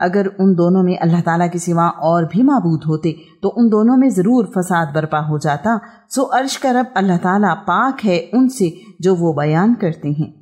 अगर उन दोनों में अल्लाह ताला के सिवा और भी मबूद होते तो उन दोनों में ज़रूर फसाद बर्पा हो जाता। सो अर्श का रब अल्लाह ताला पाक है उनसे जो वो बयान करते हैं।